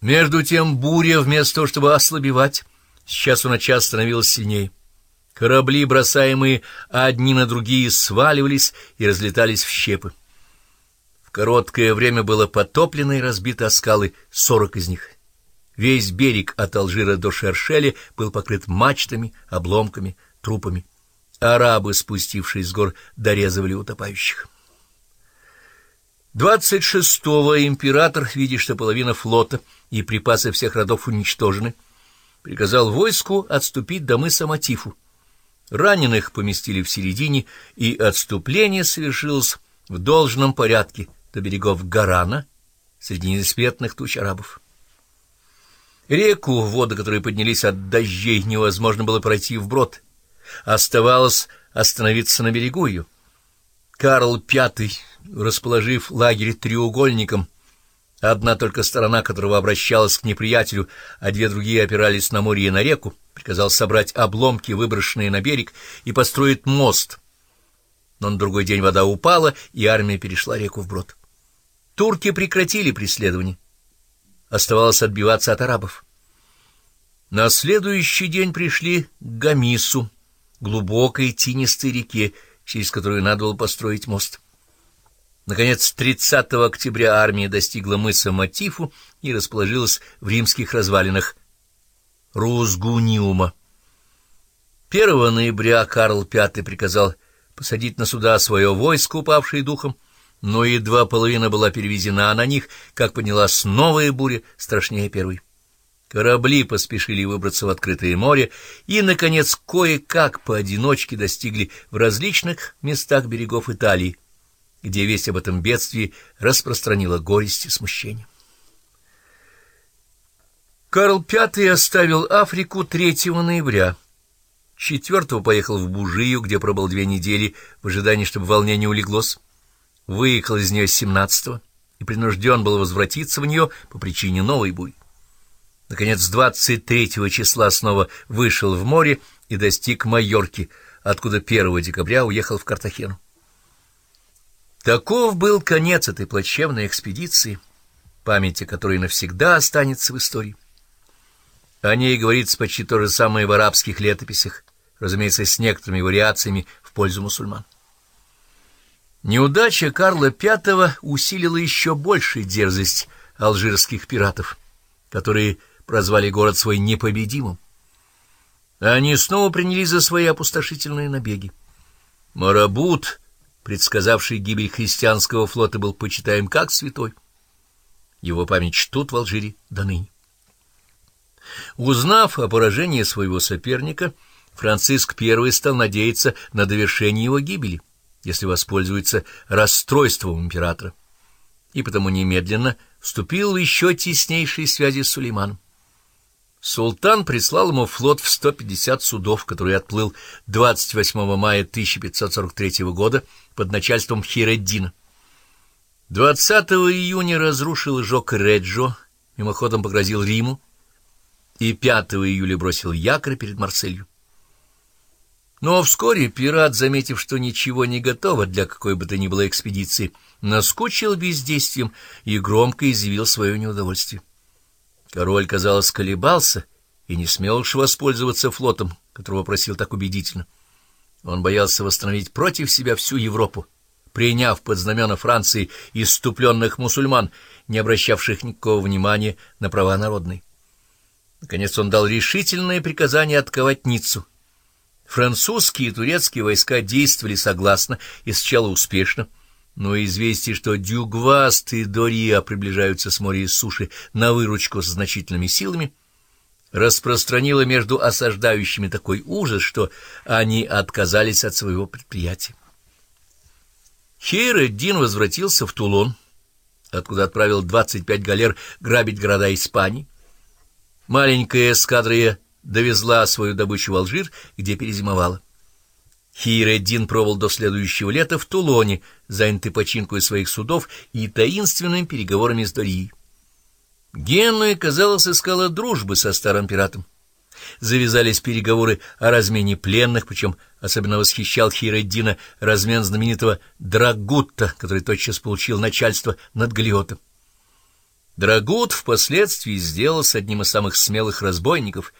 Между тем буря, вместо того, чтобы ослабевать, с часу на час становилась сильнее. Корабли, бросаемые одни на другие, сваливались и разлетались в щепы. В короткое время было потоплено и разбито о скалы сорок из них. Весь берег от Алжира до Шершели был покрыт мачтами, обломками, трупами. Арабы, спустившись с гор, дорезывали утопающих. 26-го император, видя, что половина флота и припасы всех родов уничтожены, приказал войску отступить до мыса Матифу. Раненых поместили в середине, и отступление совершилось в должном порядке до берегов Гарана среди несметных туч арабов. Реку, воды которые поднялись от дождей, невозможно было пройти вброд. Оставалось остановиться на берегу ее. Карл V, расположив лагерь треугольником, одна только сторона которого обращалась к неприятелю, а две другие опирались на море и на реку, приказал собрать обломки, выброшенные на берег, и построить мост. Но на другой день вода упала, и армия перешла реку вброд. Турки прекратили преследование оставалось отбиваться от арабов. На следующий день пришли к Гамису, глубокой тинистой реке, через которую надо было построить мост. Наконец, 30 октября армия достигла мыса Матифу и расположилась в римских развалинах Рузгуниума. 1 ноября Карл V приказал посадить на суда свое войско, упавшее духом, но едва половина была перевезена на них, как поднялась новая буря, страшнее первой. Корабли поспешили выбраться в открытое море и, наконец, кое-как поодиночке достигли в различных местах берегов Италии, где весть об этом бедствии распространила горесть и смущение. Карл V оставил Африку 3 ноября. Четвертого поехал в Бужию, где пробыл две недели в ожидании, чтобы волнение улеглось выехал из нее 17-го и принужден был возвратиться в нее по причине новой бури. Наконец, 23 числа снова вышел в море и достиг Майорки, откуда 1 декабря уехал в Картахену. Таков был конец этой плачевной экспедиции, память о которой навсегда останется в истории. О ней говорится почти то же самое в арабских летописях, разумеется, с некоторыми вариациями в пользу мусульман. Неудача Карла V усилила еще больше дерзость алжирских пиратов, которые прозвали город свой непобедимым. Они снова принялись за свои опустошительные набеги. Марабут, предсказавший гибель христианского флота, был почитаем как святой. Его память чтут в Алжире до ныне. Узнав о поражении своего соперника, Франциск I стал надеяться на довершение его гибели если воспользуется расстройством императора, и потому немедленно вступил в еще теснейшие связи с Сулейманом. Султан прислал ему флот в 150 судов, который отплыл 28 мая 1543 года под начальством Хиреддина. 20 июня разрушил жег Реджо, мимоходом погрозил Риму, и 5 июля бросил якорь перед Марселью. Но вскоре пират, заметив, что ничего не готово для какой бы то ни было экспедиции, наскучил бездействием и громко изъявил свое неудовольствие. Король, казалось, колебался и не смел уж воспользоваться флотом, которого просил так убедительно. Он боялся восстановить против себя всю Европу, приняв под знамена Франции иступленных мусульман, не обращавших никакого внимания на права народные. Наконец он дал решительное приказание отковать Ниццу — Французские и турецкие войска действовали согласно и сначала успешно, но известие, что Дюгваст и Дория приближаются с моря и с суши на выручку с значительными силами, распространило между осаждающими такой ужас, что они отказались от своего предприятия. Хейр-эд-Дин возвратился в Тулон, откуда отправил 25 галер грабить города Испании. Маленькая эскадра довезла свою добычу в Алжир, где перезимовала. Хиреддин пробыл до следующего лета в Тулоне, занятый починкой своих судов и таинственными переговорами с Дорией. Генуя, казалось, искала дружбы со старым пиратом. Завязались переговоры о размене пленных, причем особенно восхищал Хиреддина размен знаменитого Драгутта, который тотчас получил начальство над Галиотом. Драгут впоследствии сделался одним из самых смелых разбойников